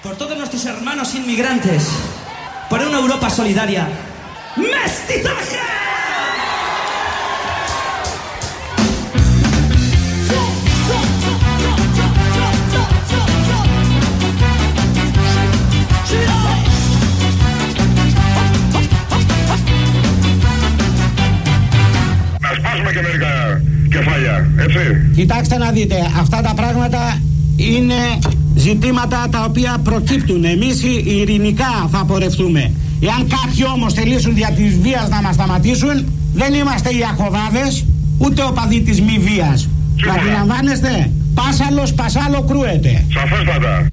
Por todos nuestros hermanos inmigrantes, por una Europa solidaria. ¡Mestizaje! Να σπάσουμε και μερικά κεφάλια, έτσι. Κοιτάξτε να δείτε, αυτά τα πράγματα είναι ζητήματα τα οποία προκύπτουν. Εμείς οι- ειρηνικά θα πορευτούμε. Εάν κάποιοι όμως θελήσουν δια της βίας να μας σταματήσουν, δεν είμαστε οι αχοβάδες, ούτε οπαδοί της μη βίας. Σίγουρα. Αντιλαμβάνεστε, πάσαλος πασάλο κρούεται. Σαφέστατα.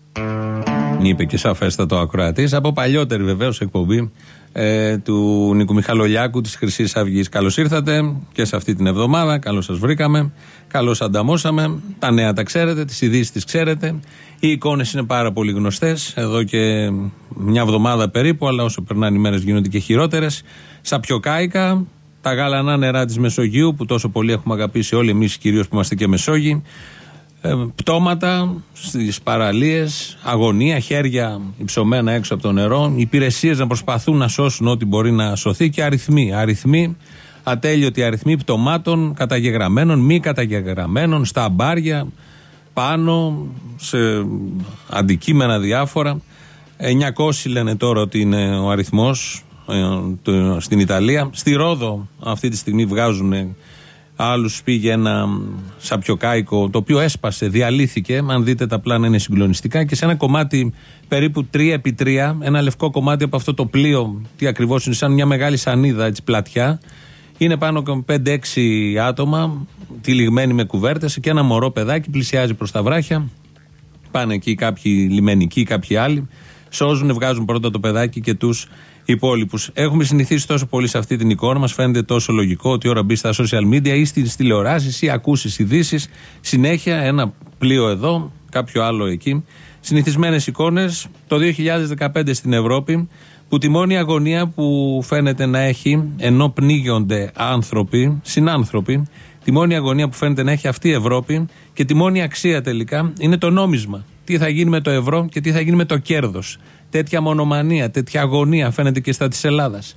Είπε και σαφέστατο ακροατής από παλιότερη βεβαίως εκπομπή ε, του Νίκου Μιχαλολιάκου της Χρυσής Αυγής. Καλώς ήρθατε και σε αυτή την εβδομάδα. Καλώς σας βρήκαμε. Καλώς ανταμώσαμε. Τα νέα τα ξέρετε, τις ειδήσεις τις ξέρετε. Οι εικόνες είναι πάρα πολύ γνωστές εδώ και μια εβδομάδα περίπου, αλλά όσο περνάνε οι μέρες γίνονται και χειρότερες. Σαπιοκάικα, τα γάλανα νερά της Μεσογείου που τόσο πολύ έχουμε αγαπήσει όλοι εμείς κυρίως που είμαστε και Μεσόγειοι. Ε, πτώματα στις παραλίες, αγωνία, χέρια υψωμένα έξω από το νερό, υπηρεσίες να προσπαθούν να σώσουν ό,τι μπορεί να σωθεί και αριθμοί. Αριθμοί, ατέλειωτοι αριθμοί πτωμάτων, καταγεγραμμένων, μη καταγεγραμμένων, στα αμπάρια, πάνω, σε αντικείμενα διάφορα. 900 λένε τώρα ότι είναι ο αριθμός ε, το- στην Ιταλία. Στη Ρόδο αυτή τη στιγμή βγάζουν Άλλους πήγε ένα σαπιοκάικο το οποίο έσπασε, διαλύθηκε. Αν δείτε τα πλάνα είναι συγκλονιστικά. Και σε ένα κομμάτι περίπου 3x3, ένα λευκό κομμάτι από αυτό το πλοίο, τι ακριβώς είναι, σαν μια μεγάλη σανίδα έτσι πλατιά. Είναι πάνω από 5-6 άτομα, τυλιγμένοι με κουβέρτες και ένα μωρό παιδάκι πλησιάζει προς τα βράχια. Πάνε εκεί κάποιοι λιμενικοί, κάποιοι άλλοι. Σώζουν, βγάζουν πρώτα το παιδάκι και τους υπόλοιπους. Έχουμε συνηθίσει τόσο πολύ σε αυτή την εικόνα, μας φαίνεται τόσο λογικό ότι η ώρα μπει στα social media ή στις τηλεοράσεις ή ακούσεις ειδήσεις. Συνέχεια ένα πλοίο εδώ, κάποιο άλλο εκεί. Συνηθισμένες εικόνες. Το 2015 στην Ευρώπη, που τη μόνη αγωνία που φαίνεται να έχει, ενώ πνίγονται άνθρωποι, συνάνθρωποι, Τη μόνη αγωνία που φαίνεται να έχει αυτή η Ευρώπη και τη μόνη αξία τελικά είναι το νόμισμα. Τι θα γίνει με το ευρώ και τι θα γίνει με το κέρδος. Τέτοια μονομανία, τέτοια αγωνία φαίνεται και στα της Ελλάδας.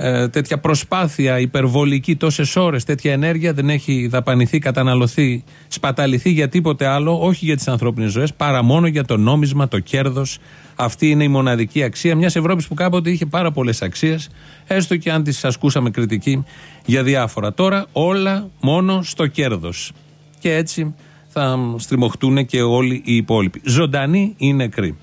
Ε, τέτοια προσπάθεια υπερβολική τόσες ώρες, τέτοια ενέργεια δεν έχει δαπανηθεί, καταναλωθεί, σπαταληθεί για τίποτε άλλο, όχι για τις ανθρώπινες ζωές, παρά μόνο για το νόμισμα, το κέρδος. Αυτή είναι η μοναδική αξία μιας Ευρώπης που κάποτε είχε πάρα πολλές αξίες, έστω και αν τις ασκούσαμε κριτική για διάφορα. Τώρα όλα μόνο στο κέρδος. Και έτσι θα στριμωχτούν και όλοι οι υπόλοιποι. Ζωντανοί ή νεκροί.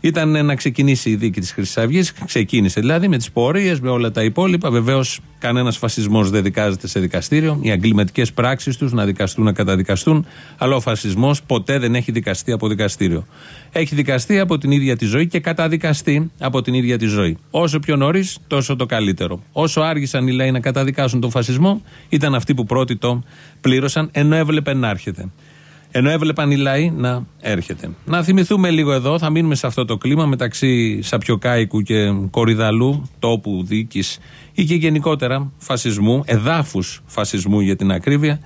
Ήταν να ξεκινήσει η δίκη της Χρυσής Αυγής. Ξεκίνησε δηλαδή με τις πορείες, με όλα τα υπόλοιπα. Βεβαίως, κανένας φασισμός δεν δικάζεται σε δικαστήριο. Οι εγκληματικέ πράξεις τους να δικαστούν, να καταδικαστούν. Αλλά ο φασισμός ποτέ δεν έχει δικαστεί από δικαστήριο. Έχει δικαστεί από την ίδια τη ζωή και καταδικαστεί από την ίδια τη ζωή. Όσο πιο νωρίς, τόσο το καλύτερο. Όσο άργησαν οι λαοί να καταδικάσουν τον φασισμό, ήταν αυτοί που πρώτοι το πλήρωσαν, ενώ έβλεπε να έρχεται. Ενώ έβλεπαν οι λαοί να έρχεται. Να θυμηθούμε λίγο εδώ, θα μείνουμε σε αυτό το κλίμα μεταξύ Σαπιοκάικου και Κορυδαλού, τόπου δίκη ή και γενικότερα φασισμού, εδάφους φασισμού για την ακρίβεια.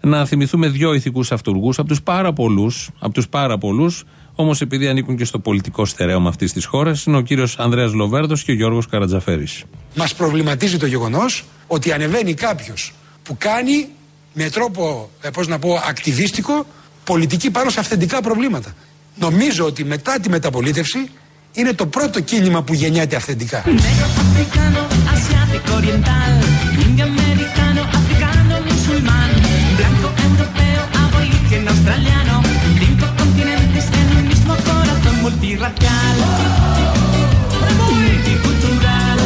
Να θυμηθούμε δύο ηθικούς αυτούργους από τους πάρα πολλούς, από τους πάρα πολλούς, όμως επειδή ανήκουν και στο πολιτικό στερέωμα αυτής της χώρας, είναι ο κύριος Ανδρέας Λοβέρδος και ο Γιώργος Καρατζαφέρης. Μας προβληματίζει το γεγονός ότι ανεβαίνει κάποιος που κάνει με τρόπο, ε, πώς να πω, ακτιβίστικο πολιτική πάνω σε αυθεντικά προβλήματα. Νομίζω ότι μετά τη μεταπολίτευση είναι το πρώτο κίνημα που γεννιέται αυθεντικά. Negro, africano, asiático, oriental, indio, americano, africano, musulmán, blanco, europeo, aborigen, australiano, cinco continentes en un mismo corazón multirracial, multicultural.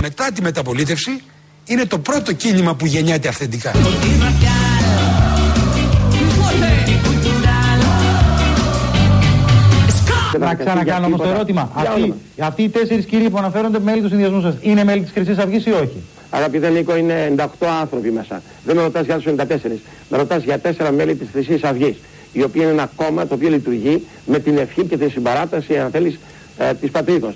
Μετά τη μεταπολίτευση είναι το πρώτο κίνημα που γεννιέται αυθεντικά. Να ξανακάνω όμως το ερώτημα. Αυτοί, αυτοί οι τέσσερις κύριοι που αναφέρονται μέλη του συνδυασμού σας είναι μέλη της Χρυσής Αυγής ή όχι; Αγαπητέ Νίκο, είναι 98 άνθρωποι μέσα. Δεν με ρωτάς για τους 94. Με ρωτάς για τέσσερα μέλη της Χρυσής Αυγής. Η οποία είναι ένα κόμμα το οποίο λειτουργεί με την ευχή και τη συμπαράταση, αν θέλεις, ε, της πατρίδα.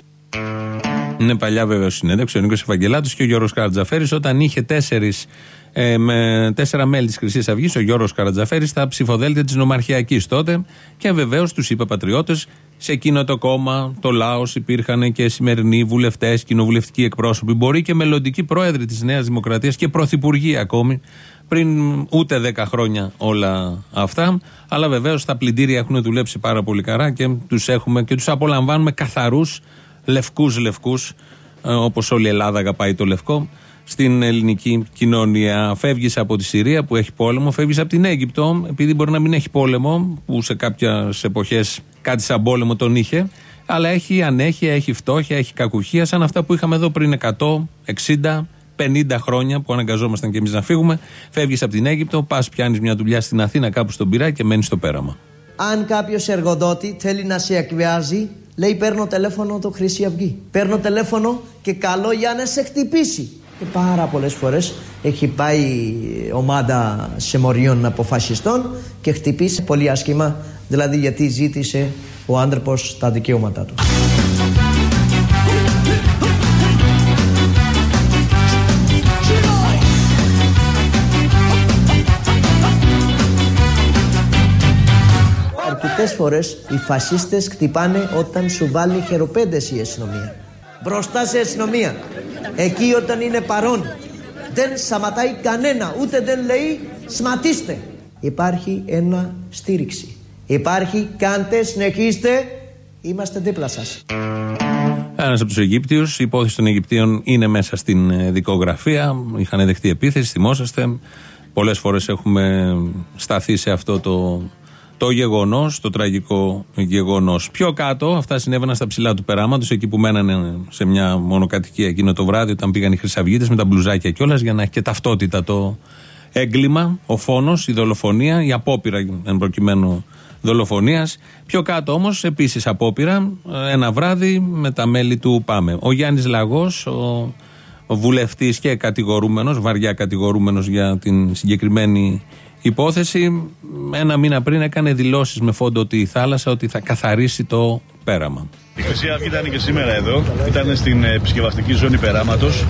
Είναι παλιά βέβαια συνέντευξης ο Νίκος Ευαγγελάτος και ο Γιώργος Καρατζαφέρης όταν είχε τέσσερις ε, με τέσσερα μέλη της Χρυσής Αυγής, ο Γιώργος Καρατζαφέρης, στα ψηφοδέλτια της Νομαρχιακής τότε. Και βεβαίως τους είπε πατριώτες, σε εκείνο το κόμμα, το λαό, υπήρχαν και σημερινοί βουλευτές, κοινοβουλευτικοί εκπρόσωποι, μπορεί και μελλοντικοί πρόεδροι της Νέας Δημοκρατίας και πρωθυπουργοί ακόμη, πριν ούτε 10 χρόνια όλα αυτά. Αλλά βεβαίως τα πλυντήρια έχουν δουλέψει πάρα πολύ καλά και τους έχουμε και τους απολαμβάνουμε καθαρούς, λευκούς λευκούς, όπως όλη η Ελλάδα αγαπάει το λευκό στην ελληνική κοινωνία. Φεύγεις από τη Συρία που έχει πόλεμο, φεύγεις από την Αίγυπτο, επειδή μπορεί να μην έχει πόλεμο, που σε κάποιες εποχές κάτι σαν πόλεμο τον είχε, αλλά έχει ανέχεια, έχει φτώχεια, έχει κακουχία, σαν αυτά που είχαμε εδώ πριν 100, 60, 50 χρόνια που αναγκαζόμασταν και εμείς να φύγουμε. Φεύγεις από την Αίγυπτο, πας πιάνεις μια δουλειά στην Αθήνα κάπου στον Πειρά και μένεις στο πέραμα. Αν κάποιος εργοδότη θέλει να σε εκβιάζει, λέει παίρνω τηλέφωνο το Χρυσή Αυγή. Παίρνω τηλέφωνο και καλό για να σε χτυπήσει. Και πάρα πολλές φορές έχει πάει ομάδα συμμοριών αποφασιστών και χτυπήσει πολύ άσχημα, δηλαδή γιατί ζήτησε ο άνθρωπος τα δικαιώματά του. Αρκετές φορές οι φασίστες χτυπάνε όταν σου βάλει χεροπέντες η αστυνομία. Μπροστά σε αστυνομία. Εκεί όταν είναι παρόν δεν σταματάει κανένα, ούτε δεν λέει σματίστε. Υπάρχει ένα στήριξη. Υπάρχει, κάντε, συνεχίστε, είμαστε δίπλα σας. Ένας από τους Αιγύπτιους, η υπόθεση των Αιγυπτίων είναι μέσα στην ε, δικογραφία. Είχαν δεχτεί επίθεση, θυμόσαστε. Πολλές φορές έχουμε σταθεί σε αυτό το, το γεγονός, το τραγικό γεγονός. Πιο κάτω, αυτά συνέβαιναν στα ψηλά του περάματος, εκεί που μένανε σε μια μονοκατοικία εκείνο το βράδυ, όταν πήγαν οι Χρυσαυγίτες με τα μπλουζάκια κιόλας, για να έχει και ταυτότητα το έγκλημα, ο φόνος, η δολοφονία, η απόπειρα εν προκειμένου δολοφονίας. Πιο κάτω όμως, επίσης απόπειρα, ένα βράδυ με τα μέλη του Πάμε. Ο Γιάννης Λαγός, ο, ο βουλευτής και κατηγορούμενος, βαριά κατηγορούμενος για την συγκεκριμένη υπόθεση, ένα μήνα πριν έκανε δηλώσεις με φόντο τη θάλασσα ότι θα καθαρίσει το πέραμα. Η Χρυσή Αυγή ήταν και σήμερα εδώ, ήταν στην επισκευαστική ζώνη περάματος,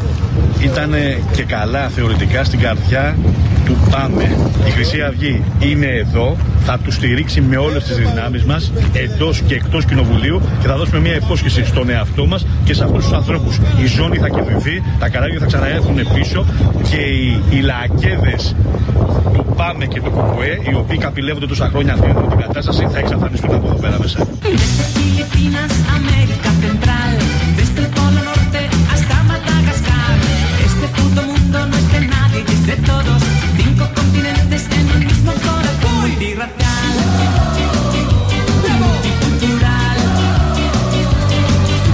ήταν και καλά θεωρητικά στην καρδιά του Πάμε. Η Χρυσή Αυγή είναι εδώ, θα του στηρίξει με όλες τις δυνάμεις μας, εντός και εκτός κοινοβουλίου και θα δώσουμε μια υπόσχεση στον εαυτό μας και σε αυτούς τους ανθρώπους. Η ζώνη θα κερδιθεί, τα καράβια θα ξαναέρθουν πίσω και οι, οι λακέδες του Πάμε και του Κουκουέ, οι οποίοι καπηλεύονται τόσα χρόνια αυτή την κατάσταση, θα εξαφανιστούν από εδώ πέρα μέσα. Filipinas, América Central, desde el Polo Norte hasta Madagascar. Este puto mundo no es de nadie y es de todos. Cinco continentes en un mismo corazón. Multirracial, multicultural,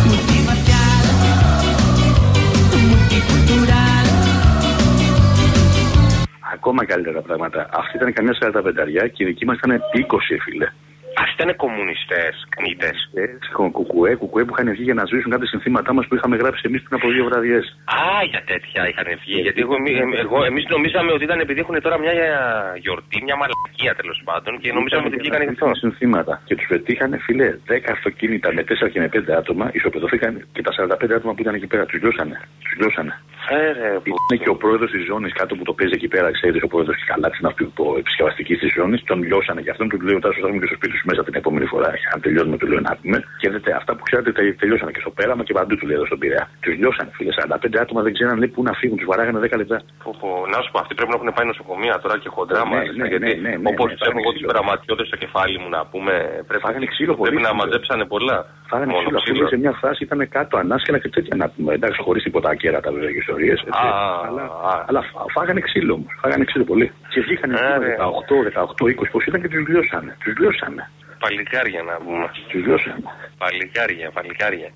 multirracial, multicultural. Ακόμα καλύτερα πράγματα. Αυτή ήταν καμιά 45 και η δική μα ήταν 20, φίλε. Αυτοί ήταν κομμουνιστές, κνήτε. Έτσι, κουκουέ, κουκουέ που είχαν βγει για να σβήσουν κάποια συνθήματά μας που είχαμε γράψει εμείς πριν από δύο βραδιές. Α, για τέτοια είχαν βγει. Γιατί εγώ, εμ- εγώ, εμείς νομίζαμε ότι ήταν επειδή έχουν τώρα μια γιορτή, μια μαλακία τέλος πάντων και νομίζαμε ότι βγήκαν γι' αυτό. συνθήματα. Και τους πετύχανε, φίλε, 10 αυτοκίνητα με 4 και με 5 άτομα, ισοπεδωθήκαν και τα 45 άτομα που ήταν εκεί πέρα. Τους λιώσανε. Τους λιώσανε. Φέρε, που... Είναι και ο πρόεδρος της ζώνης κάτω που το παίζει εκεί πέρα, ξέρεις, ο πρόεδρος της καλά τη επισκευαστική της ζώνης. Τον λιώσανε και αυτόν του λέει όταν σου έρθουμε και στο σπίτι σου μέσα την επόμενη φορά. Αν τελειώνουμε, του λέω να πούμε. Και λέτε αυτά που ξέρετε τε- τελειώσανε και στο πέραμα και παντού του λέει εδώ στον Πειραιά. Τους λιώσανε, φίλε. 45 άτομα δεν ξέραν λέει, πού να φύγουν, τους βαράγανε 10 λεπτά. Πω, πω, να σου πω, αυτοί πρέπει να έχουν πάει νοσοκομεία τώρα και χοντρά Ναι, μάλιστα. ναι, γιατί ναι, ναι, ναι, όπως ναι, τους έχω εγώ φάγανε τους ξύλο. πειραματιώτε στο κεφάλι μου να πούμε. Πρέπει, Φάγανε ξύλο πρέπει πολύ, να φίλε. μαζέψανε πολλά. Φάγανε Μόνο ξύλο. Φίλε, σε μια φάση ήταν κάτω ανάσκελα και τέτοια να πούμε. Εντάξει, χωρίς τίποτα ακέρατα βέβαια και ιστορίες. Α, Αλλά, α. αλλά φά- φάγανε ξύλο όμως. Φάγανε ξύλο πολύ. Και βγήκαν Ε, ρε. 18, 18, 20 πώς ήταν και τους λιώσανε. Τους λιώσανε. Παλικάρια να πούμε. Του λιώσανε. Παλικάρια, παλικάρια.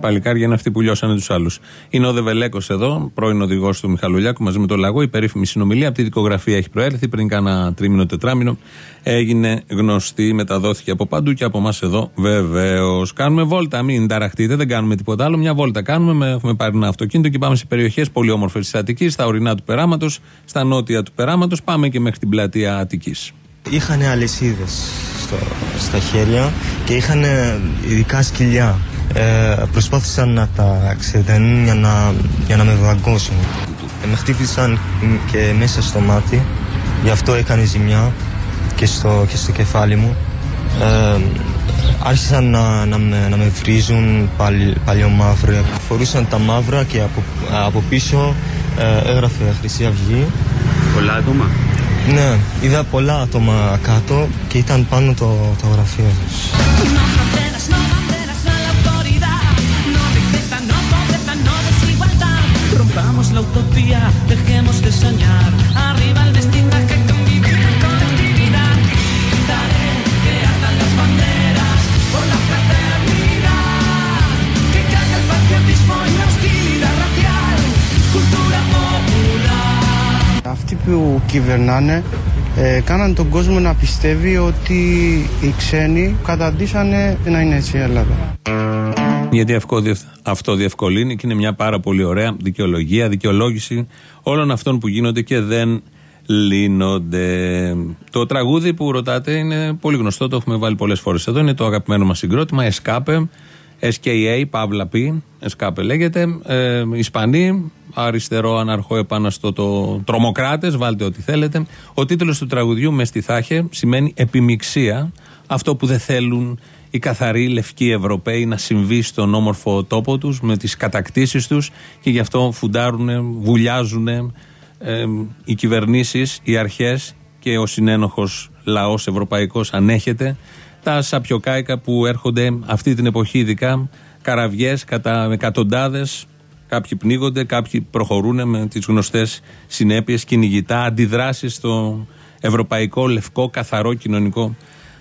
Παλικάρια είναι αυτοί που λιώσανε τους άλλους. Είναι ο Δεβελέκος εδώ, πρώην οδηγός του Μιχαλολιάκου, μαζί με τον Λαγό. Η περίφημη συνομιλία από τη δικογραφία έχει προέρθει πριν κάνα τρίμηνο, τετράμινο. Έγινε γνωστή, μεταδόθηκε από παντού και από εμάς εδώ βεβαίως. Κάνουμε βόλτα, μην ταραχτείτε, δεν κάνουμε τίποτα άλλο. Μια βόλτα κάνουμε, με- έχουμε πάρει ένα αυτοκίνητο και πάμε σε περιοχές πολύ όμορφες της Αττικής, στα ορεινά του περάματος, στα νότια του περάματος. Πάμε και μέχρι την πλατεία Αττικής. Είχαν αλυσίδες στα χέρια και είχαν ειδικά σκυλιά. ε, προσπάθησαν να τα ξεδένουν για να, για να με βαγκώσουν. Ε, με χτύπησαν και μέσα στο μάτι, γι' αυτό έκανε ζημιά και στο, και στο κεφάλι μου. Ε, άρχισαν να, να, με, να με βρίζουν παλι, παλιομαύρο. Φορούσαν τα μαύρα και από, από πίσω ε, έγραφε Χρυσή Αυγή. Πολλά άτομα. Ναι, είδα πολλά άτομα κάτω και ήταν πάνω το γραφείο σα. Που κυβερνάνε ε, κάναν τον κόσμο να πιστεύει ότι οι ξένοι καταντήσανε να είναι έτσι η Ελλάδα. Γιατί αυτό, διευ- αυτό διευκολύνει και είναι μια πάρα πολύ ωραία δικαιολογία, δικαιολόγηση όλων αυτών που γίνονται και δεν λύνονται. Το τραγούδι που ρωτάτε είναι πολύ γνωστό, το έχουμε βάλει πολλές φορές εδώ. Είναι το αγαπημένο μας συγκρότημα, Escape, SKA, Παύλα P, Escape λέγεται. Ε, Ισπανοί, αριστερό, αναρχό, επαναστότο, τρομοκράτες, βάλτε ό,τι θέλετε. Ο τίτλος του τραγουδιού, μες στη Θάχε, σημαίνει επιμηξία. Αυτό που δεν θέλουν οι καθαροί λευκοί Ευρωπαίοι να συμβεί στον όμορφο τόπο τους με τις κατακτήσεις τους και γι' αυτό φουντάρουνε, βουλιάζουνε ε, οι κυβερνήσεις, οι αρχές και ο συνένοχος λαός ευρωπαϊκός ανέχεται τα σαπιοκάικα που έρχονται αυτή την εποχή ειδικά καραβιές κατά εκατοντάδες κάποιοι πνίγονται, κάποιοι προχωρούν με τις γνωστές συνέπειες κυνηγητά, αντιδράσεις στο ευρωπαϊκό, λευκό, καθαρό κοινωνικό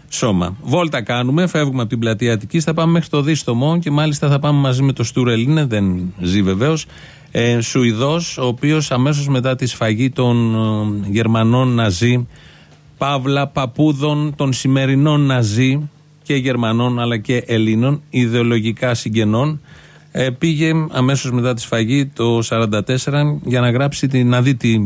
σώμα. Βόλτα κάνουμε, φεύγουμε από την πλατεία Αττικής, θα πάμε μέχρι το Δίστομο και μάλιστα θα πάμε μαζί με το Στουρελίνε, δεν ζει βεβαίως. Ε, Σουηδός, ο οποίος αμέσως μετά τη σφαγή των ε, Γερμανών Ναζί, Παύλα παππούδων των σημερινών Ναζί και Γερμανών αλλά και Ελλήνων, ιδεολογικά συγγενών, ε, πήγε αμέσως μετά τη σφαγή το 1944 για να γράψει, τη, να δει τι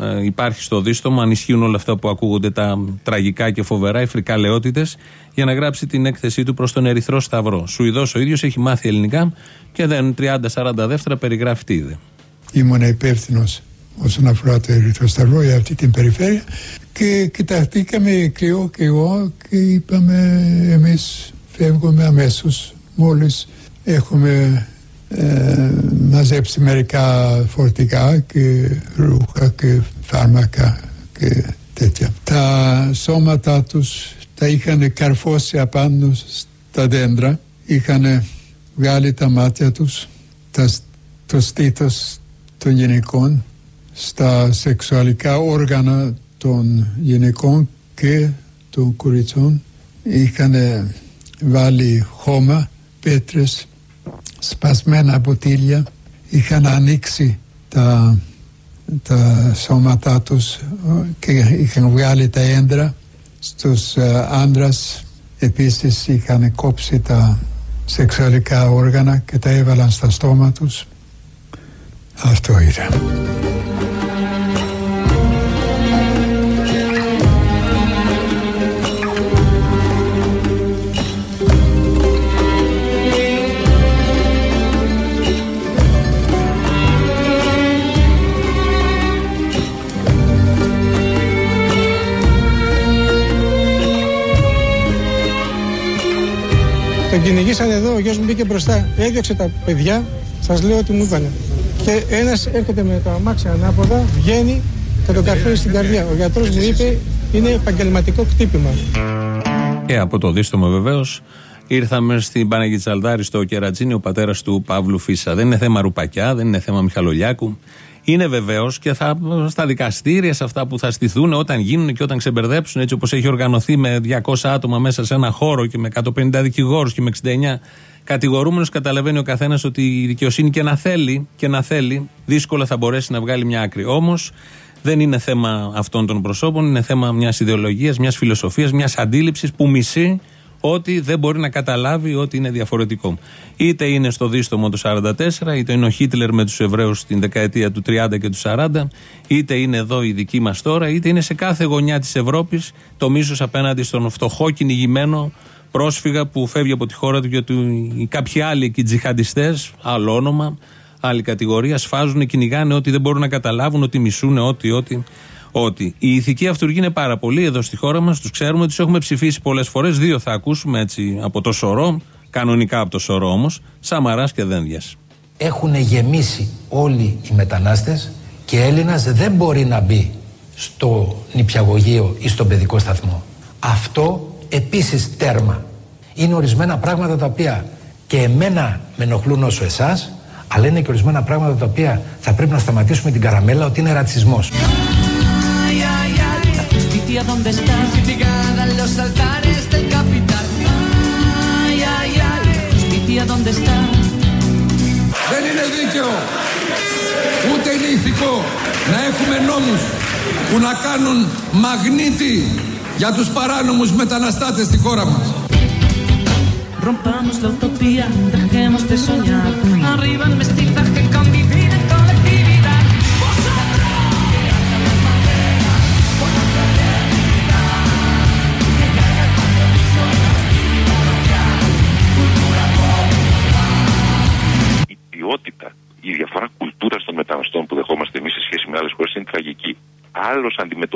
ε, υπάρχει στο δίστομο, αν ισχύουν όλα αυτά που ακούγονται τα τραγικά και φοβερά, οι φρικαλαιότητες, για να γράψει την έκθεσή του προς τον Ερυθρό Σταυρό. Σουηδός ο ίδιος έχει μάθει ελληνικά και δεν 30-40 δεύτερα περιγράφει τι είδε. ήμουν υπεύθυνος όσον αφορά το Ερυθρό Σταυρό για αυτή την περιφέρεια και κοιταχτήκαμε κρυό και εγώ και είπαμε εμείς φεύγουμε αμέσως μόλις έχουμε ε, μαζέψει μερικά φορτικά και ρούχα και φάρμακα και τέτοια. Τα σώματα τους τα είχαν καρφώσει απάνω στα δέντρα, είχαν βγάλει τα μάτια τους, τα, το στήθος των γυναικών στα σεξουαλικά όργανα των γυναικών και των κοριτσών είχαν βάλει χώμα, πέτρες, σπασμένα ποτήρια. Είχαν ανοίξει τα, τα σώματά τους και είχαν βγάλει τα έντρα στους ε, άντρας. Επίσης είχαν κόψει τα σεξουαλικά όργανα και τα έβαλαν στα στόμα τους. Αυτό ήταν. Τον κυνηγήσανε εδώ, ο γιος μου μπήκε μπροστά, έδιωξε τα παιδιά, σας λέω ότι μου είπανε. Και ένας έρχεται με το αμάξι ανάποδα, βγαίνει και τον καρφώνει στην καρδιά. Ο γιατρός μου είπε είναι επαγγελματικό κτύπημα. Και από το δίστομο βεβαίως ήρθαμε στην Παναγία Τσαλδάρη στο Κερατσίνη, ο πατέρας του Παύλου Φίσα. Δεν είναι θέμα ρουπακιά, δεν είναι θέμα Μιχαλολιάκου. Είναι βεβαίως και θα, στα δικαστήρια, σε αυτά που θα στηθούν όταν γίνουν και όταν ξεμπερδέψουν, έτσι όπως έχει οργανωθεί με 200 άτομα μέσα σε ένα χώρο και με 150 δικηγόρους και με 69 κατηγορούμενους, καταλαβαίνει ο καθένας ότι η δικαιοσύνη και να θέλει, και να θέλει, δύσκολα θα μπορέσει να βγάλει μια άκρη. Όμως δεν είναι θέμα αυτών των προσώπων, είναι θέμα μιας ιδεολογίας, μιας φιλοσοφίας, μιας αντίληψης που μισεί ότι δεν μπορεί να καταλάβει ότι είναι διαφορετικό. Είτε είναι στο δίστομο του 44, είτε είναι ο Χίτλερ με τους Εβραίους στην δεκαετία του 30 και του 40, είτε είναι εδώ η δική μας τώρα, είτε είναι σε κάθε γωνιά της Ευρώπης το μίσος απέναντι στον φτωχό κυνηγημένο πρόσφυγα που φεύγει από τη χώρα του γιατί οι κάποιοι άλλοι εκεί τζιχαντιστές, άλλο όνομα, άλλη κατηγορία, σφάζουν, κυνηγάνε ό,τι δεν μπορούν να καταλάβουν, ότι μισούν, ό,τι, ό,τι. Ότι η ηθική αυτούργη είναι πάρα πολύ εδώ στη χώρα μας, τους ξέρουμε, τους έχουμε ψηφίσει πολλές φορές. Δύο θα ακούσουμε έτσι από το σωρό, κανονικά από το σωρό όμως, Σαμαράς και Δένδιας. Έχουν γεμίσει όλοι οι μετανάστες και Έλληνας δεν μπορεί να μπει στο νηπιαγωγείο ή στον παιδικό σταθμό. Αυτό επίσης τέρμα. Είναι ορισμένα πράγματα τα οποία και εμένα με ενοχλούν όσο εσάς, αλλά είναι και ορισμένα πράγματα τα οποία θα πρέπει να σταματήσουμε την καραμέλα ότι είναι ρατσισμός. Δεν είναι δίκαιο ούτε είναι ηθικό να έχουμε νόμους που να κάνουν μαγνήτη για τους παράνομους μεταναστάτες στη χώρα μας. Ρομπάμος λοτοπία, αρρίβαν μες στη. Άλλο αντιμετωπίζει,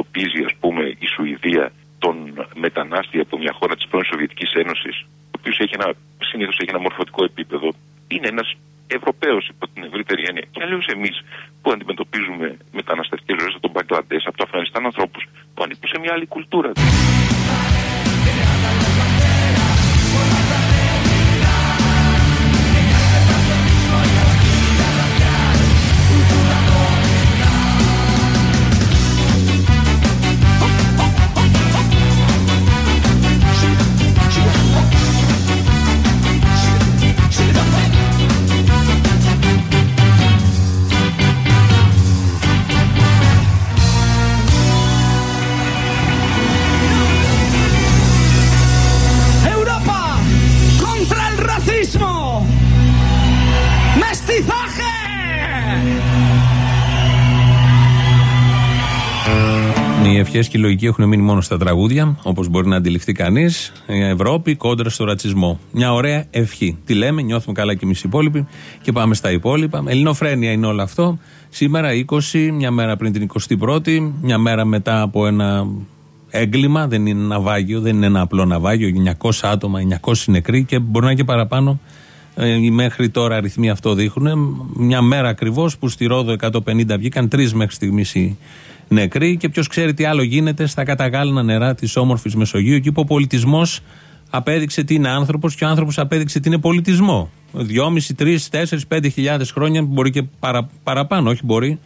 Οι ευχέ και η λογική έχουν μείνει μόνο στα τραγούδια, όπως μπορεί να αντιληφθεί κανείς. Η Ευρώπη κόντρα στο ρατσισμό. Μια ωραία ευχή. Τι λέμε, νιώθουμε καλά και εμείς οι υπόλοιποι και πάμε στα υπόλοιπα. Ελληνοφρένεια είναι όλο αυτό. Σήμερα 20, μια μέρα πριν την 21η, μια μέρα μετά από ένα έγκλημα. Δεν είναι ναυάγιο, δεν είναι ένα απλό ναυάγιο. 900 άτομα, 900 νεκροί και μπορεί να είναι και παραπάνω. Ε, οι μέχρι τώρα αριθμοί αυτό δείχνουν. Μια μέρα ακριβώς που στη Ρόδο 150 βγήκαν, τρεις μέχρι στιγμής οι νεκροί. Και ποιος ξέρει τι άλλο γίνεται στα καταγάλινα νερά της όμορφης Μεσογείου, εκεί που ο πολιτισμός απέδειξε τι είναι άνθρωπος και ο άνθρωπος απέδειξε τι είναι πολιτισμό. Δυόμιση, τρεις, τέσσερις, πέντε χιλιάδες χρόνια, μπορεί και παρα, παραπάνω, όχι μπορεί.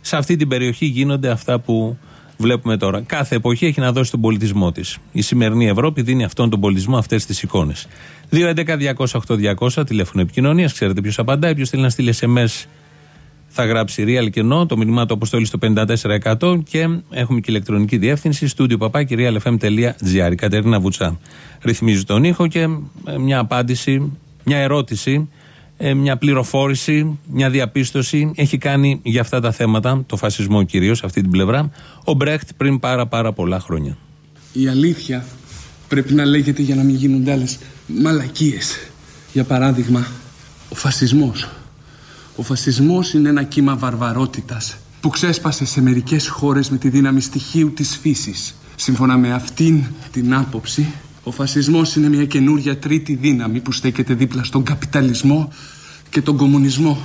Σε αυτή την περιοχή γίνονται αυτά που βλέπουμε τώρα. Κάθε εποχή έχει να δώσει τον πολιτισμό της. Η σημερινή Ευρώπη δίνει αυτόν τον πολιτισμό, αυτές τις εικόνες. 2.11.208.200 τηλέφωνο επικοινωνίας. Ξέρετε ποιος απαντάει. Ποιος θέλει να στείλει SMS θα γράψει real και no, το μήνυμά του αποστολή στο 54% και έχουμε και ηλεκτρονική διεύθυνση στούντιο παπάκι realfm.gr. Η Κατερίνα Βουτσά ρυθμίζει τον ήχο και ε, μια απάντηση, μια ερώτηση, ε, μια πληροφόρηση, μια διαπίστωση έχει κάνει για αυτά τα θέματα, το φασισμό κυρίως, αυτή την πλευρά, ο Μπρέχτ πριν πάρα πάρα πολλά χρόνια. Η αλήθεια πρέπει να λέγεται για να μην γίνονται άλλες μαλακίες. Για παράδειγμα, ο φασισμός. Ο φασισμός είναι ένα κύμα βαρβαρότητας που ξέσπασε σε μερικές χώρες με τη δύναμη στοιχείου της φύσης. Σύμφωνα με αυτήν την άποψη, ο φασισμός είναι μια καινούρια τρίτη δύναμη που στέκεται δίπλα στον καπιταλισμό και τον κομμουνισμό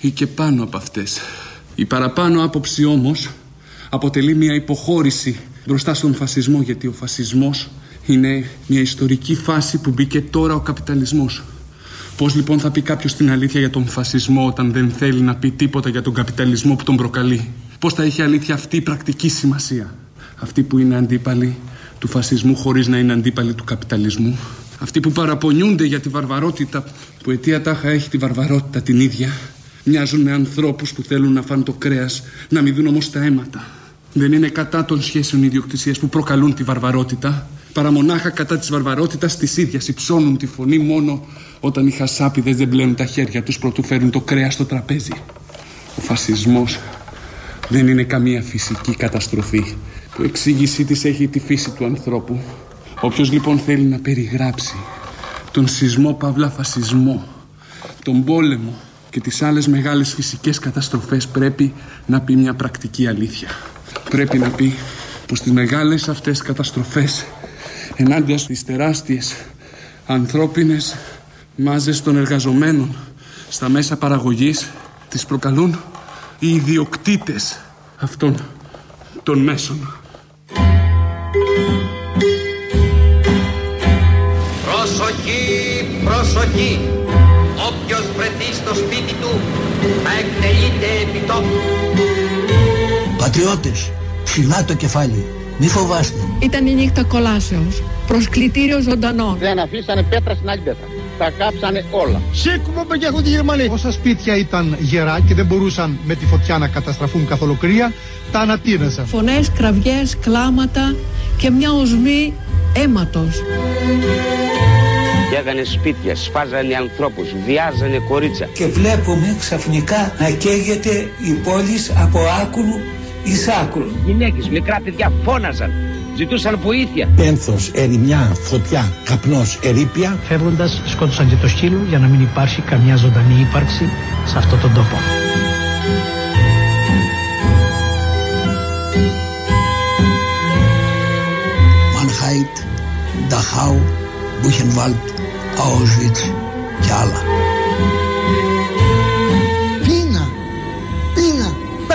ή και πάνω από αυτές. Η παραπάνω άποψη όμως αποτελεί μια υποχώρηση μπροστά στον φασισμό γιατί ο φασισμός είναι μια ιστορική φάση που μπήκε τώρα ο καπιταλισμός. Πώς λοιπόν θα πει κάποιος την αλήθεια για τον φασισμό όταν δεν θέλει να πει τίποτα για τον καπιταλισμό που τον προκαλεί; Πώς θα έχει αλήθεια αυτή η πρακτική σημασία; Αυτοί που είναι αντίπαλοι του φασισμού χωρίς να είναι αντίπαλοι του καπιταλισμού; Αυτοί που παραπονιούνται για τη βαρβαρότητα που αιτία τάχα έχει τη βαρβαρότητα την ίδια. Μοιάζουν με ανθρώπους που θέλουν να φάνε το κρέας, να μην δουν όμως τα αίματα. Δεν είναι κατά των σχέσεων ιδιοκτησίας που προκαλούν τη βαρβαρότητα, παρά μονάχα κατά της βαρβαρότητας της ίδιας. Υψώνουν τη φωνή μόνο όταν οι χασάπιδες δεν πλένουν τα χέρια τους προτού φέρουν το κρέας στο τραπέζι. Ο φασισμός δεν είναι καμία φυσική καταστροφή που εξήγησή της έχει τη φύση του ανθρώπου. Όποιος λοιπόν θέλει να περιγράψει τον σεισμό παύλα φασισμό, τον πόλεμο και τις άλλες μεγάλες φυσικές καταστροφές πρέπει να πει μια πρακτική αλήθεια. Πρέπει να πει πως τις μεγάλες αυτές καταστροφές ενάντια στις τεράστιες ανθρώπινες μάζες των εργαζομένων στα μέσα παραγωγής τις προκαλούν οι ιδιοκτήτες αυτών των μέσων. Προσοχή, προσοχή. Όποιος βρεθεί στο σπίτι του θα εκτελείται επί τόπου. Πατριώτες, ψηλά το κεφάλι. Μη φοβάστε. Ήταν η νύχτα κολάσεως. Προσκλητήριο ζωντανών. Δεν αφήσανε πέτρα στην άλλη πέτρα. Τα κάψανε όλα. Σήκουμε που έχουν τη Γερμανοί. Όσα σπίτια ήταν γερά και δεν μπορούσαν με τη φωτιά να καταστραφούν καθ' ολοκλήρια, τα ανατείναζαν. Φωνές, κραυγές, κλάματα και μια οσμή αίματος. Καίγανε σπίτια, σφάζανε ανθρώπους, βιάζανε κορίτσια. Και βλέπουμε ξαφνικά να καίγεται η πόλης από άκρου εις άκρου. Γυναίκες, μικρά παιδιά φώναζαν. Ζητούσαν βοήθεια. Πένθος, ερημιά, φωτιά, καπνός, ερήπια. Φεύγοντας σκότωσαν και το σκύλο για να μην υπάρχει καμιά ζωντανή ύπαρξη σε αυτό τον τόπο. Μανχάιτ, Νταχάου, Μπούχενβάλτ, Αόζβιτς και άλλα.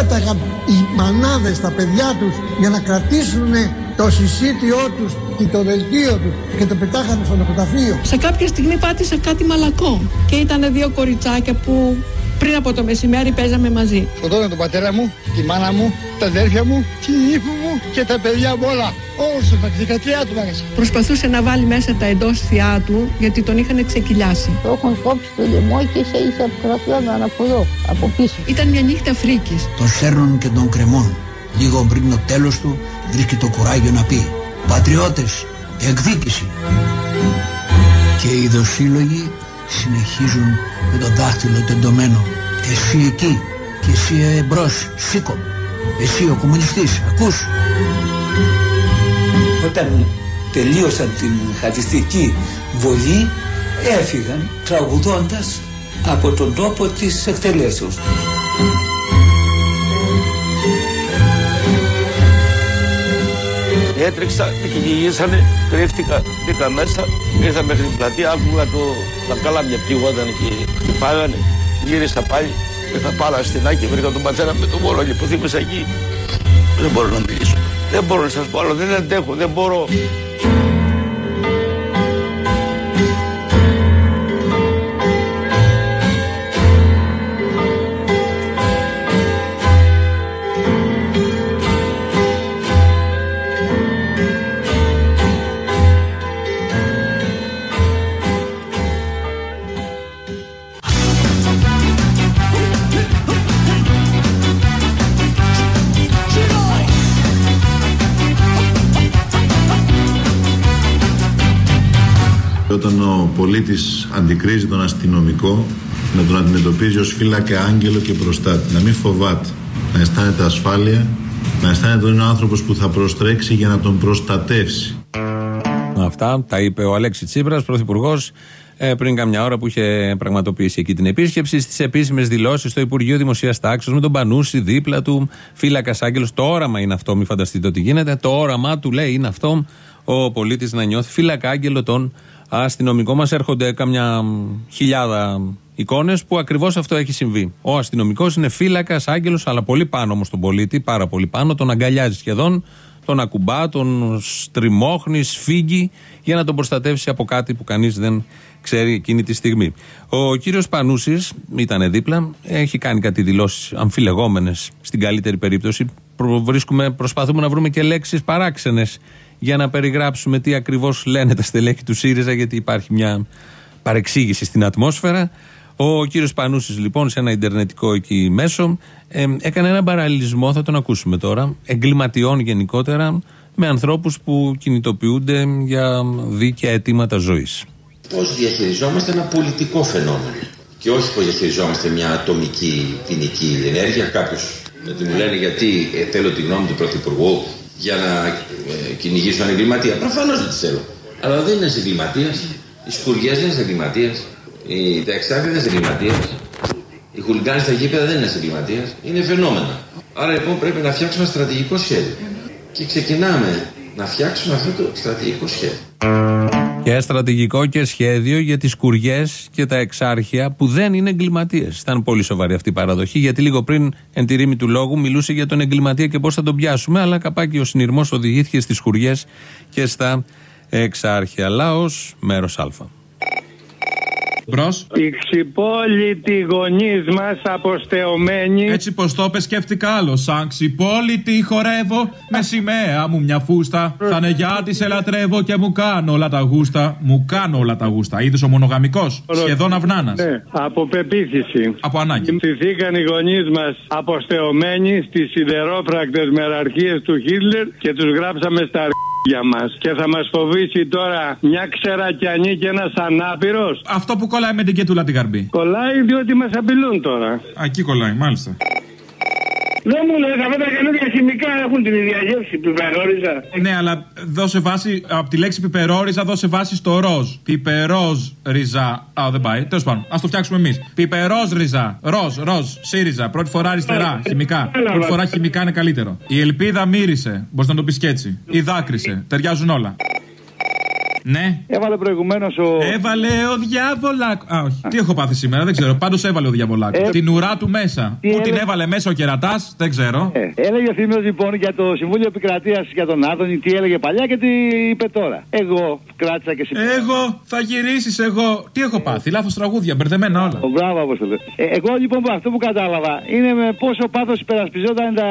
Πέταγαν οι μανάδες τα παιδιά τους για να κρατήσουν το συσίτιό τους και το δελτίο τους και το πετάγανε στο νεκροταφείο. Σε κάποια στιγμή πάτησα κάτι μαλακό και ήταν δύο κοριτσάκια που πριν από το μεσημέρι παίζαμε μαζί. Σκοτώναν τον πατέρα μου, τη μάνα μου, τα αδέρφια μου, την ύφη μου και τα παιδιά μου όλα. Όλους τους τη 13 του μάγασα. Προσπαθούσε να βάλει μέσα τα εντός θεία του γιατί τον είχαν ξεκυλιάσει. Το έχουν κόψει το λαιμό και ίσα ίσα κρατιόταν από εδώ, από πίσω. Ήταν μια νύχτα φρίκης. Τον σέρνουν και τον κρεμούν. Λίγο πριν το τέλος του βρίσκει το κουράγιο να πει «Πατριώτες, εκδίκηση». Και οι δοσύλλογοι συνεχίζουν με το δάχτυλο τεντωμένο. Εσύ εκεί και εσύ εμπρός, σήκω. Εσύ ο κομμουνιστής, ακούς. Όταν τελείωσαν την χατιστική βολή έφυγαν τραγουδώντας από τον τόπο της εκτελέσεως. Έτρεξα, με κυνηγήσανε, κρύφτηκα, μπήκα μέσα, ήρθα μέχρι την πλατεία, άκουγα το, τα καλάμια πηγόταν και χτυπάγανε. Γύρισα πάλι, ήρθα πάρα στην άκρη, βρήκα τον πατέρα με το μωρό, λιποθύμησα εκεί. Δεν μπορώ να μιλήσω. Δεν μπορώ να σας πω άλλο, δεν αντέχω, δεν μπορώ. Πολίτης αντικρίζει τον αστυνομικό, να τον αντιμετωπίζει ως φύλακα άγγελο και προστάτη. Να μην φοβάται, να αισθάνεται ασφάλεια, να αισθάνεται ότι είναι ο άνθρωπος που θα προστρέξει για να τον προστατεύσει. Αυτά τα είπε ο Αλέξης Τσίπρας, πρωθυπουργός, πριν καμιά ώρα που είχε πραγματοποιήσει εκεί την επίσκεψη. Στις επίσημες δηλώσεις στο Υπουργείο Δημοσίας Τάξης με τον Πανούση δίπλα του, φύλακας Άγγελος. Το όραμα είναι αυτό, μην φανταστείτε ότι γίνεται. Το όραμά του λέει είναι αυτό ο πολίτης να νιώθει φύλακα Άγγελο των αστυνομικών. Μας έρχονται καμιά χιλιάδα εικόνες που ακριβώς αυτό έχει συμβεί. Ο αστυνομικός είναι φύλακας Άγγελος, αλλά πολύ πάνω όμως τον πολίτη, πάρα πολύ πάνω, τον αγκαλιάζει σχεδόν τον ακουμπά, τον στριμώχνει, σφίγγει για να τον προστατεύσει από κάτι που κανείς δεν ξέρει εκείνη τη στιγμή. Ο κύριος Πανούσης ήταν δίπλα, έχει κάνει κάτι δηλώσεις αμφιλεγόμενες στην καλύτερη περίπτωση. Βρίσκουμε, προσπαθούμε να βρούμε και λέξεις παράξενες για να περιγράψουμε τι ακριβώς λένε τα στελέχη του ΣΥΡΙΖΑ, γιατί υπάρχει μια παρεξήγηση στην ατμόσφαιρα. Ο κύριος Πανούσης λοιπόν σε ένα ιντερνετικό εκεί μέσο ε, έκανε έναν παραλληλισμό, θα τον ακούσουμε τώρα, εγκληματιών γενικότερα με ανθρώπους που κινητοποιούνται για δίκαια αιτήματα ζωής. Πώς διαχειριζόμαστε ένα πολιτικό φαινόμενο; Και όχι πώς διαχειριζόμαστε μια ατομική ποινική ενέργεια. Κάποιος γιατί μου λένε γιατί ε, θέλω τη γνώμη του Πρωθυπουργού για να ε, κυνηγήσω έναν εγκληματία. Προφανώς δεν τη θέλω. Αλλά δεν είναι εγκληματίας. Οι σκουριές δεν είναι εγκληματίε. Οι ταξιτάκια δεν είναι εγκληματίε. Οι χουλιγκάνοι στα γήπεδα δεν είναι εγκληματίε. Είναι φαινόμενα. Άρα λοιπόν πρέπει να φτιάξουμε ένα στρατηγικό σχέδιο. Και ξεκινάμε να φτιάξουμε αυτό το στρατηγικό σχέδιο. Και στρατηγικό και σχέδιο για τις κουριές και τα εξάρχεια που δεν είναι εγκληματίες. Ήταν πολύ σοβαρή αυτή η παραδοχή, γιατί λίγο πριν, εν τη ρήμη του λόγου, μιλούσε για τον εγκληματία και πώς θα τον πιάσουμε. Αλλά καπάκι ο συνειρμός οδηγήθηκε στις κουριές και στα εξάρχεια. Λαός, μέρος Α. Μπρος. Οι ξυπόλοιτοι γονείς μας αποστεωμένοι. Έτσι πως το είπε, σκέφτηκα άλλο. Σαν ξυπόλυτη χορεύω με σημαία μου μια φούστα. Θα είναι για τη σε λατρεύω και μου κάνω όλα τα γούστα. Μου κάνω όλα τα γούστα. Είδες ο μονογαμικός; Σχεδόν αυνάνας. Ναι, από πεποίθηση. Από ανάγκη. Θυμηθήκαν οι γονείς μας αποστεωμένοι στις σιδερόφρακτες μεραρχίες του Χίτλερ και τους γράψαμε στα για μας και θα μας φοβήσει τώρα μια ξερακιανή και ένας ανάπηρος Αυτό που κολλάει με την κετούλα την καρμπή. Κολλάει διότι μας απειλούν τώρα Α, εκεί κολλάει, μάλιστα. Δεν μου λες αυτά τα καινούργια χημικά έχουν την ίδια γεύση πιπερόριζα Ναι, αλλά δώσε βάση από τη λέξη πιπερόριζα, δώσε βάση στο ροζ. Πιπερόζ ριζά. Α, δεν πάει. Τέλος πάντων, ας το φτιάξουμε εμείς. Πιπερόζ ριζά. Ροζ, ροζ, σύριζα. Πρώτη φορά αριστερά. Χημικά. Πρώτη φορά χημικά είναι καλύτερο. Η ελπίδα μύρισε. Μπορείς να το πεις και έτσι. Ή δάκρυσε. Ταιριάζουν όλα. Ναι. Έβαλε προηγουμένως ο. Έβαλε ο διάβολάκο. Α, όχι. Τι έχω πάθει σήμερα, δεν ξέρω. Πάντως έβαλε ο διαβολάκος. Ε, Την ουρά του μέσα. τι Πού την έλεγε- έβαλε μέσα ο κερατάς, δεν ξέρω. Ε, έλεγε ο Θήμιος λοιπόν για το Συμβούλιο Επικρατείας για τον Άδωνη τι έλεγε παλιά και τι είπε τώρα. Εγώ κράτησα και συμπέρα. Εγώ θα γυρίσεις εγώ. Τι έχω πάθει, λάθος τραγούδια, μπερδεμένα όλα. Ο, Μπράβο, Απόστολε. Ε, εγώ λοιπόν αυτό που κατάλαβα είναι με πόσο πάθος υπερασπιζόταν τα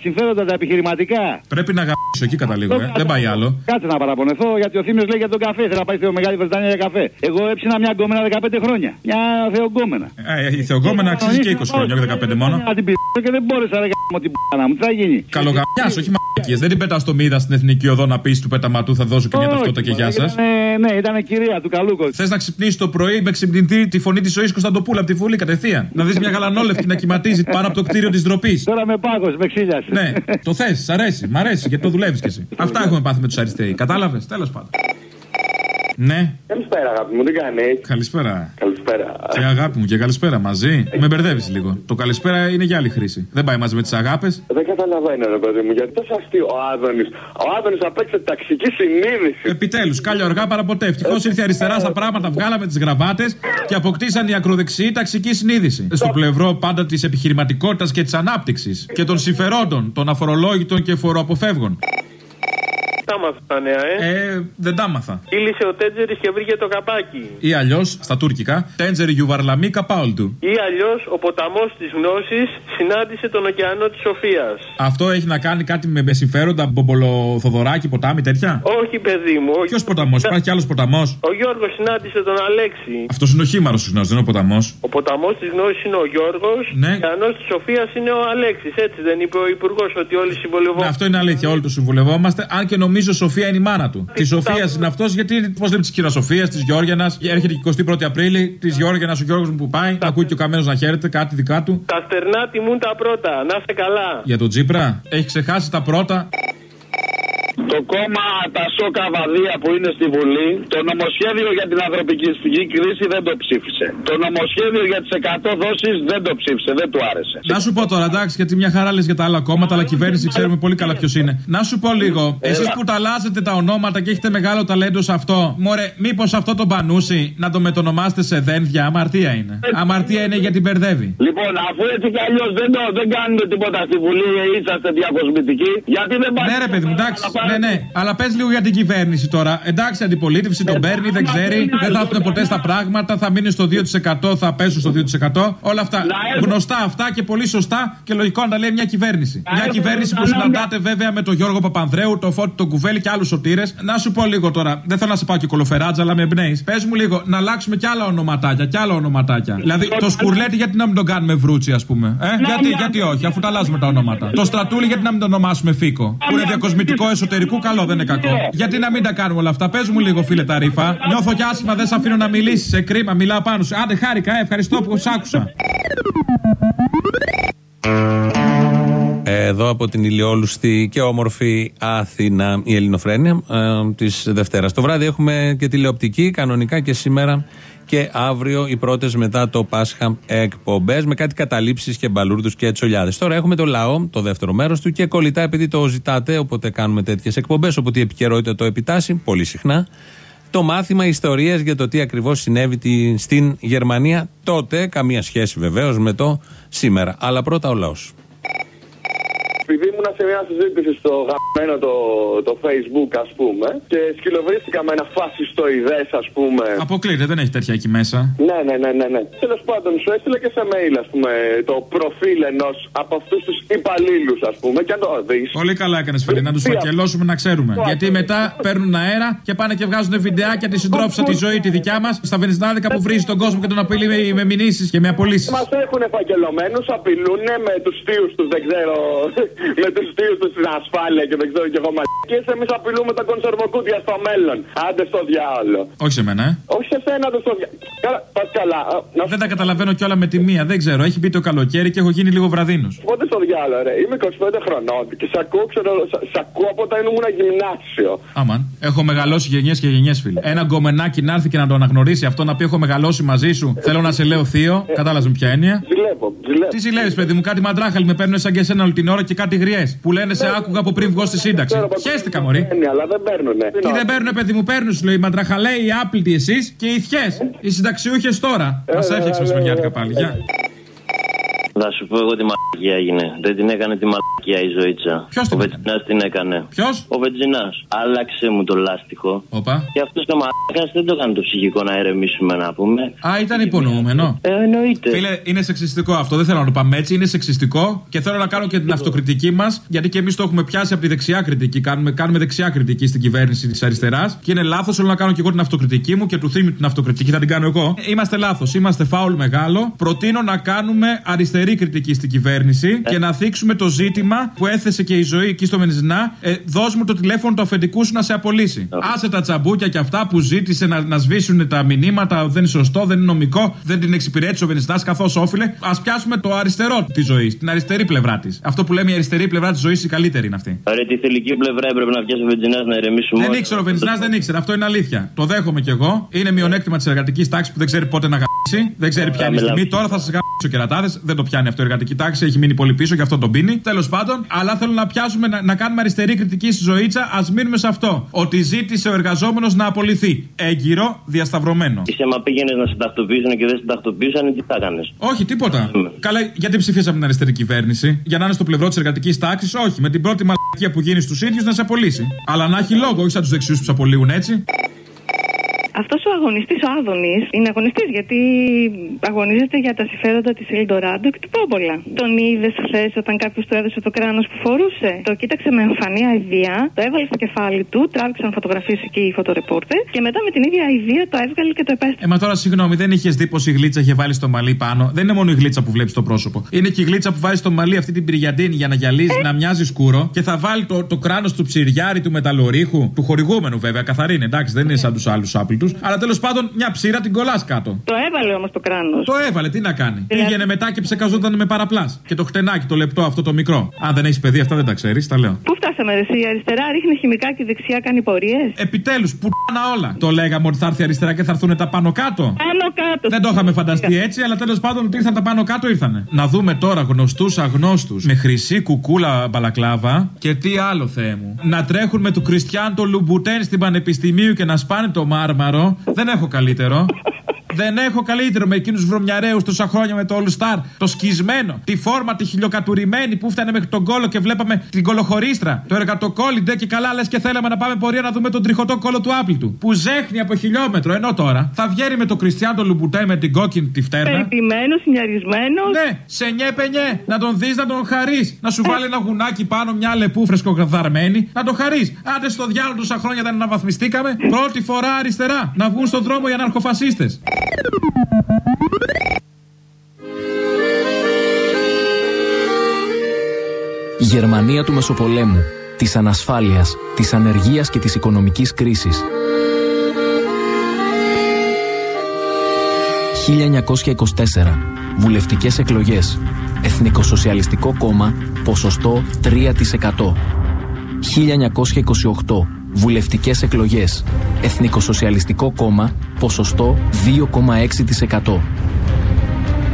συμφέροντα τα επιχειρηματικά. Πρέπει να γαμίσω εκεί καταλήγω, ε. Δεν πάει άλλο. Κάτσε να παραπονεθώ γιατί ο Θήμιος λέει για τον καφέ. Θέλει να πάει στη Μεγάλη Βρετανία για καφέ. Εγώ έψινα μια γκόμενα 15 χρόνια. Μια θεογκόμενα. Ε, η Θεογκόμενα αξίζει και 20 χρόνια, όχι 15 μόνο. Να την π***ο και δεν μπόρεσα να κάνω την p***να μου. Τι θα γίνει. Καλογαμιάς, όχι μαλακίες. Δεν την πετάς στο μύδα στην εθνική οδό να πεις του πεταματού θα δώσω και μια Όχι, ταυτότητα και γεια σας. ήτανε- Ναι, ήταν κυρία του Καλούκο. Θες να ξυπνήσει το πρωί με ξυπνητή τη φωνή της ζωής Κωνσταντοπούλα από τη Βουλή κατευθείαν. Να δεις μια γαλανόλευκη να κυματίζει πάνω από το κτίριο της ντροπής. Τώρα με πάγο, με ξύλιασε. Ναι, το θες, σ' αρέσει, μ' αρέσει γιατί το δουλεύεις κι εσύ. Αυτά έχουμε πάθει με τους αριστεροί. Κατάλαβες, τέλος πάντων. Ναι, Καλησπέρα, αγάπη μου, τι κάνεις; καλησπέρα. Καλησπέρα. Και αγάπη μου και καλησπέρα μαζί. Με μπερδεύεις λίγο. Το καλησπέρα είναι για άλλη χρήση. Δεν πάει μαζί με τις αγάπες. Δεν καταλαβαίνω, ρε παιδί μου, γιατί τόσο αστείο ο Άδωνης. Ο Άδωνης απέξε ταξική συνείδηση. Επιτέλους, κάλιο αργά παρά ποτέ. Ευτυχώ ήρθε αριστερά στα πράγματα, βγάλαμε τις γραβάτες και αποκτήσαν οι ακροδεξιοί ταξική συνείδηση. Στο πλευρό πάντα της επιχειρηματικότητας και της ανάπτυξης και των συμφερόντων των αφορολόγητων και φοροαποφεύγων. Τα μάθα τα νέα, ε; Ε, δεν τα άμαθα. Κύλησε ο Τέτζερη και βρήκε το καπάκι. Ή αλλιώς, στα τουρκικά, Τέντζερ Γιουβαρλαμί Καπάουλτου. Ή αλλιώς ο ποταμός της γνώσης συνάντησε τον ωκεανό της Σοφίας. Αυτό έχει να κάνει κάτι με, με συμφέροντα, μπομπολοθοδωράκι, ποτάμι, τέτοια; Όχι, παιδί μου. Ποιος ποταμός, υπάρχει κι άλλος ποταμός; Ο Γιώργος συνάντησε τον Αλέξη. Αυτός είναι ο χήμαρος της γνώσης, δεν είναι ο ποταμός. Ο ποταμός της γνώσης είναι ο Γιώργος. Ναι. Ο ωκεανός της Σοφίας είναι ο Αλέξης. Έτσι δεν είπε ο Υπουργός ότι όλοι Ναι, συμβολευόμαστε. αυτό είναι αλήθεια, όλοι το συμβουλευόμαστε. Αν και νομίζω Σοφία είναι η μάνα του. Της Σοφίας είναι αυτός, γιατί πώς λέμε της κύρα Σοφίας, της Γιώργιανας. Έρχεται και 21η Απρίλη, της Γιώργιανας ο Γιώργος μου που πάει. Ακούει και ο καμένος να χαίρεται, κάτι δικά του. Τα στερνά τιμούν τα πρώτα. Να είστε καλά. Για τον Τζίπρα, έχει ξεχάσει τα πρώτα. Το κόμμα Τασό Καβαδία που είναι στη Βουλή, το νομοσχέδιο για την ανθρωπιστική κρίση δεν το ψήφισε. Το νομοσχέδιο για τις 100 δόσεις δεν το ψήφισε, δεν του άρεσε. Να σου πω τώρα, εντάξει, γιατί μια χαρά λες για τα άλλα κόμματα, αλλά κυβέρνηση ξέρουμε πολύ καλά ποιος είναι. Να σου πω λίγο, εσείς που ταλάζετε τα ονόματα και έχετε μεγάλο ταλέντο σε αυτό, μωρέ, μήπως αυτό το πανούσι να το μετονομάσετε σε δένδια, αμαρτία είναι. Αμαρτία είναι γιατί μπερδεύει. Λοιπόν, αφού έτσι κι αλλιώς δεν, το- δεν κάνετε τίποτα στη Βουλή, είσαστε διακοσμητικοί, γιατί δεν πάτε. Ναι, ρε παιδί μου, εντάξει. Ναι, ναι. Αλλά πες λίγο για την κυβέρνηση τώρα. Εντάξει, αντιπολίτευση τον παίρνει, δεν ξέρει, δεν θα έρθουν ποτέ στα πράγματα, θα μείνει στο 2%, θα πέσουν στο 2%. Όλα αυτά. Γνωστά αυτά και πολύ σωστά και λογικό να τα λέει μια κυβέρνηση. Μια κυβέρνηση που συναντάτε βέβαια με τον Γιώργο Παπανδρέου, τον Φώτη τον Κουβέλη και άλλους σωτήρες. Να σου πω λίγο τώρα, δεν θέλω να σε πάω και κολοφεράτζα, αλλά με εμπνέεις. Πες μου λίγο, να αλλάξουμε κι άλλα ονοματάκια, κι άλλα ονοματάκια. Δηλαδή το σκουρλέτι γιατί να μην τον κάνουμε βρούτσι, ας πούμε. Ε; Γιατί, γιατί όχι, αφού τα αλλάζουμε τα ονόματα. Το στρατούλι γιατί να μην το ονομάσουμε φίκο. Που είναι διακοσμητικό εσωτερικού, καλό δεν είναι κακό. Γιατί να μην τα κάνουμε όλα αυτά. Πε μου λίγο, φίλε τα ρήφα. Νιώθω κι άσχημα, δεν σε αφήνω να μιλήσεις. Σε κρίμα, μιλάω πάνω σου. Άντε, χάρηκα, ε, ευχαριστώ που σ' άκουσα. Εδώ από την ηλιόλουστη και όμορφη Αθήνα, η Ελληνοφρένεια ε, της Δευτέρας. Το βράδυ έχουμε και τηλεοπτική, κανονικά και σήμερα και αύριο οι πρώτες μετά το Πάσχα εκπομπές με κάτι καταλήψεις και μπαλούρδους και τσολιάδες. Τώρα έχουμε το λαό, το δεύτερο μέρος του και κολλητά επειδή το ζητάτε, οπότε κάνουμε τέτοιες εκπομπές, οπότε η επικαιρότητα το επιτάσσει πολύ συχνά. Το μάθημα ιστορία για το τι ακριβώς συνέβη τη- στην Γερμανία τότε, καμία σχέση βεβαίως με το σήμερα. Αλλά πρώτα ο λαός. Επειδή ήμουν σε μια συζήτηση στο γαμμένο το, το facebook ας πούμε και σκυλοβρίστηκα με ένα φασιστοειδές ας πούμε. Αποκλείται, δεν έχει τέτοια εκεί μέσα. Ναι, ναι, ναι, ναι. ναι. Τέλος πάντων, σου έστειλα και σε mail, ας πούμε, το προφίλ ενός από αυτούς τους υπαλλήλους, ας πούμε, και αν το δεις. Πολύ καλά έκανες, φίλε, να τους φακελώσουμε να ξέρουμε. Γιατί μετά παίρνουν αέρα και πάνε και βγάζουν βιντεάκια τη συντρόφισσα τη ζωή τη δικιά μας στα βενιζνάδικα που βρίζει τον κόσμο και τον απειλεί με, με μηνύσεις και με απολύσεις. Μας έχουν φακελωμένους, απειλούν με τους θείους τους, δεν ξέρω. Με τους θείου τους στην ασφάλεια και δεν ξέρω κι εγώ μαλακίε. Εμείς απειλούμε τα κονσερβοκούτια στο μέλλον. Άντε στο διάολο. Όχι σε μένα, ε. Όχι σε σένα, άντε στο διάολο. Καλά, πας καλά. Α, Να Δεν τα καταλαβαίνω κιόλα με τη μία, δεν ξέρω. Έχει μπει το καλοκαίρι και έχω γίνει λίγο βραδίνος. Πότε στο διάλο, ρε. Είμαι 25 χρονών και σ' ακούω, ξέρω, σ- σ' ακούω από όταν ήμουν γυμνάσιο. Άμαν. Έχω μεγαλώσει γενιές και γενιές, φίλε. Ένα γκομενάκι να έρθει και να το αναγνωρίσει αυτό, να πει Έχω μεγαλώσει μαζί σου. Θέλω να σε λέω θείο. Κατάλαβες με ποια έννοια; Ζηλεύω, ζηλεύω. Τι ζηλεύεις, παιδί μου, κάτι μαντράχαλοι με παίρνουν σαν και εσένα όλη την ώρα και κάτι γριέ. Που λένε σε άκουγα από πριν βγω στη σύνταξη. Χαίστηκα, Μωρή. Ναι, αλλά δεν παίρνουνε. Τι δεν παίρνουνε, παιδί μου, παίρνουν σου λέει οι μαντραχαλέοι, οι άπλητοι εσείς και οι θιέ. Οι συνταξιούχες τώρα. Μας έφτιαξε μεσημεριάτικα πάλι. Γεια. Θα σου πω εγώ τι μαλακία έγινε. Δεν την έκανε τη μαλακία η ζωήτσα. Ποιος την Ο Βετζινάς την έκανε. Ποιος; Ο Βετζινάς. Άλλαξε μου το λάστιχο. Όπα. Και αυτός το μαλακάς δεν το έκανε το ψυχικό να ερεμήσουμε να πούμε. Α, ήταν υπονοούμενο. Ε, εννοείται. Φίλε, είναι σεξιστικό αυτό. Δεν θέλω να το πάμε έτσι. Είναι σεξιστικό και θέλω να κάνω και την αυτοκριτική μας. Γιατί και εμείς το έχουμε πιάσει από τη δεξιά κριτική. Κάνουμε, κάνουμε δεξιά κριτική στην κυβέρνηση της αριστεράς. Και είναι λάθος. Θέλω να κάνω και εγώ την αυτοκριτική μου και του θύμιου την αυτοκριτική. Θα την κάνω εγώ. Είμαστε λάθος. Είμαστε φάουλ μεγάλο. Προτείνω να κάνουμε αριστερή κριτική στην κυβέρνηση και να θίξουμε το ζήτημα που έθεσε και η ζωή εκεί στο Βενιζινά. Ε, δώσ' μου το τηλέφωνο του αφεντικού σου να σε απολύσει. Άσε τα τσαμπούκια και αυτά που ζήτησε να, να σβήσουν τα μηνύματα. Δεν είναι σωστό, δεν είναι νομικό, δεν την εξυπηρέτησε ο Βενιζινά καθώς όφιλε. Α πιάσουμε το αριστερό τη ζωή, την αριστερή πλευρά της. Αυτό που λέμε η αριστερή πλευρά της ζωής η καλύτερη είναι αυτή. Ρε, τη θελική πλευρά έπρεπε να πιάσει ο Βετζινά να ερεμήσουμε. Δεν όλοι. ήξερε ο Βενιζινά, δεν ήξερε. Αυτό είναι αλήθεια. Το δέχομαι κι εγώ. Είναι μειονέκτημα της εργατικής τάξης που δεν ξέρει πότε να γαμπήσει. Δεν ξέρει ποια είναι η στιγμή. Τώρα θα σας γαμπήσει ο κερατάδες. Δεν το πιάνει αυτό η εργατική τάξη. Έχει μείνει πολύ πίσω, γι' αυτό τον πίνει. Τέλος πάντων, αλλά θέλω να πιάσουμε να, να κάνουμε αριστερή κριτική στη ζωήτσα. Α μείνουμε σε αυτό. Ότι ζήτησε ο εργαζόμενος να απολυθεί. Έγκυρο, διασταυρωμένο. Είσαι μα πήγαινες να σε τακτοποιήσουν και δεν σε τακτοποιήσαν, τι θα έκανε. Όχι, τίποτα. Καλά, γιατί ψηφίσαμε την αριστερή κυβέρνηση; Για να είναι στο πλευρό της εργατικής τάξης, όχι. Με την πρώτη μαλακία που γίνει στους ίδιους να σε απολύσει. Αλλά να έχει λόγο, όχι σαν τους δεξιούς που σε απολύουν έτσι. Αυτός ο αγωνιστής, ο Άδωνης, είναι αγωνιστής γιατί αγωνίζεται για τα συμφέροντα της Ελντοράντο και του Πόμπολα. Τον είδες χθες όταν κάποιος του έδωσε το κράνος που φορούσε; Το κοίταξε με εμφανή αηδία, το έβαλε στο κεφάλι του, τράβηξαν φωτογραφίες εκεί οι φωτορεπόρτερ και μετά με την ίδια αηδία το έβγαλε και το επέστρεψε. Ε, μα τώρα συγγνώμη, δεν είχες δει πως η γλίτσα είχε βάλει στο μαλλί πάνω; Δεν είναι μόνο η γλίτσα που βλέπεις στο πρόσωπο. Είναι και η γλίτσα που βάζει στο μαλλί αυτή την πυριαντίνη για να γυαλίζει, να μοιάζει σκούρο και θα βάλει το, το κράνος του ψυριάρι, του μεταλλορύχου, του χορηγούμενου βέβαια, καθαρή είναι, εντάξει, δεν είναι σαν τους άλλους άπλητου. Αλλά τέλος πάντων μια ψήρα την κολλάς κάτω. Το έβαλε όμως το κράνος. Το έβαλε, τι να κάνει. Δηλαδή- Πήγαινε μετά και ψεκαζόταν με παραπλάς. Και το χτενάκι, το λεπτό αυτό το μικρό. Αν δεν έχεις παιδί, αυτά δεν τα ξέρεις, τα λέω. Πού φτάσαμε, ρε, εσύ, η αριστερά ρίχνει χημικά και η δεξιά κάνει πορείες; Επιτέλους, που όλα. Το λέγαμε ότι θα έρθει αριστερά και θα έρθουν τα πάνω κάτω. Πάνω κάτω. Δεν το είχαμε φανταστεί έτσι, αλλά τέλος πάντων ότι ήρθαν τα πάνω κάτω ήρθανε. Να δούμε τώρα γνωστούς αγνώστους με χρυσή κουκούλα μπαλακλάβα και τι άλλο Θεέ μου. Να τρέχουν με του Κριστιαν το Λουμπουτέν στην Πανεπιστημίου και να σπάνε το μάρμαρο. Δεν έχω καλύτερο. Δεν έχω καλύτερο με εκείνους βρωμιαρέους τόσα χρόνια με το All Star. Το σκισμένο, τη φόρμα, τη χιλιοκατουρημένη που φτάνε μέχρι τον κόλο και βλέπαμε την κολοχωρίστρα. Το εργατοκόλλι, ντε και καλά λες και θέλαμε να πάμε πορεία να δούμε τον τριχωτό κόλο του Άπλητου. Που ζέχνει από χιλιόμετρο. Ενώ τώρα θα βγαίνει με το Κριστιαν Λουμπουτέ με την κόκκινη τη φτέρνα. Περιποιημένο, νιαρισμένος. Ναι, σε νιέ πενιέ. Να τον δεις, να τον χαρείς. Να σου βάλει ένα γουνάκι πάνω, μια λεπού φρεσκοκαθαρμένη. Να το χαρείς. Άντε στο διάλογο τόσα χρόνια δεν αναβαθμιστήκαμε. Πρώτη φορά αριστερά. Να βγουν στον δρόμο οι αναρχοφασίστες. Η Γερμανία του Μεσοπολέμου, της ανασφάλειας, της ανεργίας και της οικονομικής κρίσης. 1924. Βουλευτικές εκλογές. Εθνικοσοσιαλιστικό κόμμα ποσοστό 3%. 1928 βουλευτικές εκλογές. Εθνικοσοσιαλιστικό κόμμα, ποσοστό 2,6%.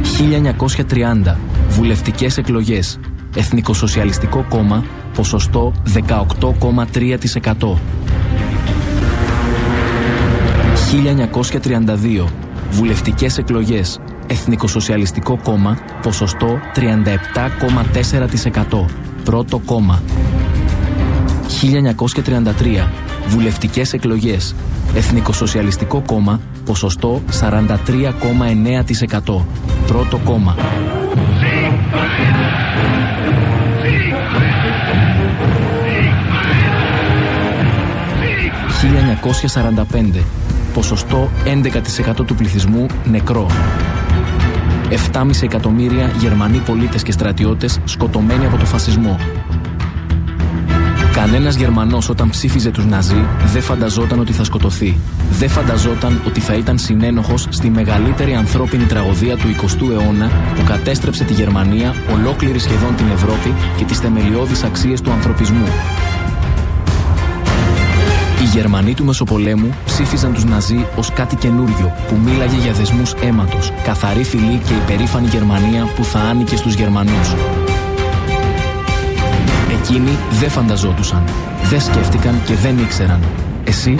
1930 βουλευτικές εκλογές. Εθνικοσοσιαλιστικό κόμμα, ποσοστό 18,3%. 1932 βουλευτικές εκλογές. Εθνικοσοσιαλιστικό κόμμα, ποσοστό 37,4%. Πρώτο κόμμα. 1933 βουλευτικές εκλογές. Εθνικοσοσιαλιστικό κόμμα, ποσοστό 43,9%. Πρώτο κόμμα. 1945 ποσοστό 11% του πληθυσμού νεκρό. 7,5 εκατομμύρια Γερμανοί πολίτες και στρατιώτες σκοτωμένοι από το φασισμό. Κανένας Γερμανός όταν ψήφιζε τους Ναζί δεν φανταζόταν ότι θα σκοτωθεί. Δεν φανταζόταν ότι θα ήταν συνένοχος στη μεγαλύτερη ανθρώπινη τραγωδία του 20ου αιώνα που κατέστρεψε τη Γερμανία, ολόκληρη σχεδόν την Ευρώπη και τις θεμελιώδεις αξίες του ανθρωπισμού. Οι Γερμανοί του Μεσοπολέμου ψήφιζαν τους Ναζί ως κάτι καινούριο που μίλαγε για δεσμούς αίματος, καθαρή φυλή και υπερήφανη Γερμανία που θα άνοικε στους Γερμανούς. Εκείνοι δεν φανταζόντουσαν, δεν σκέφτηκαν και δεν ήξεραν. Εσύ;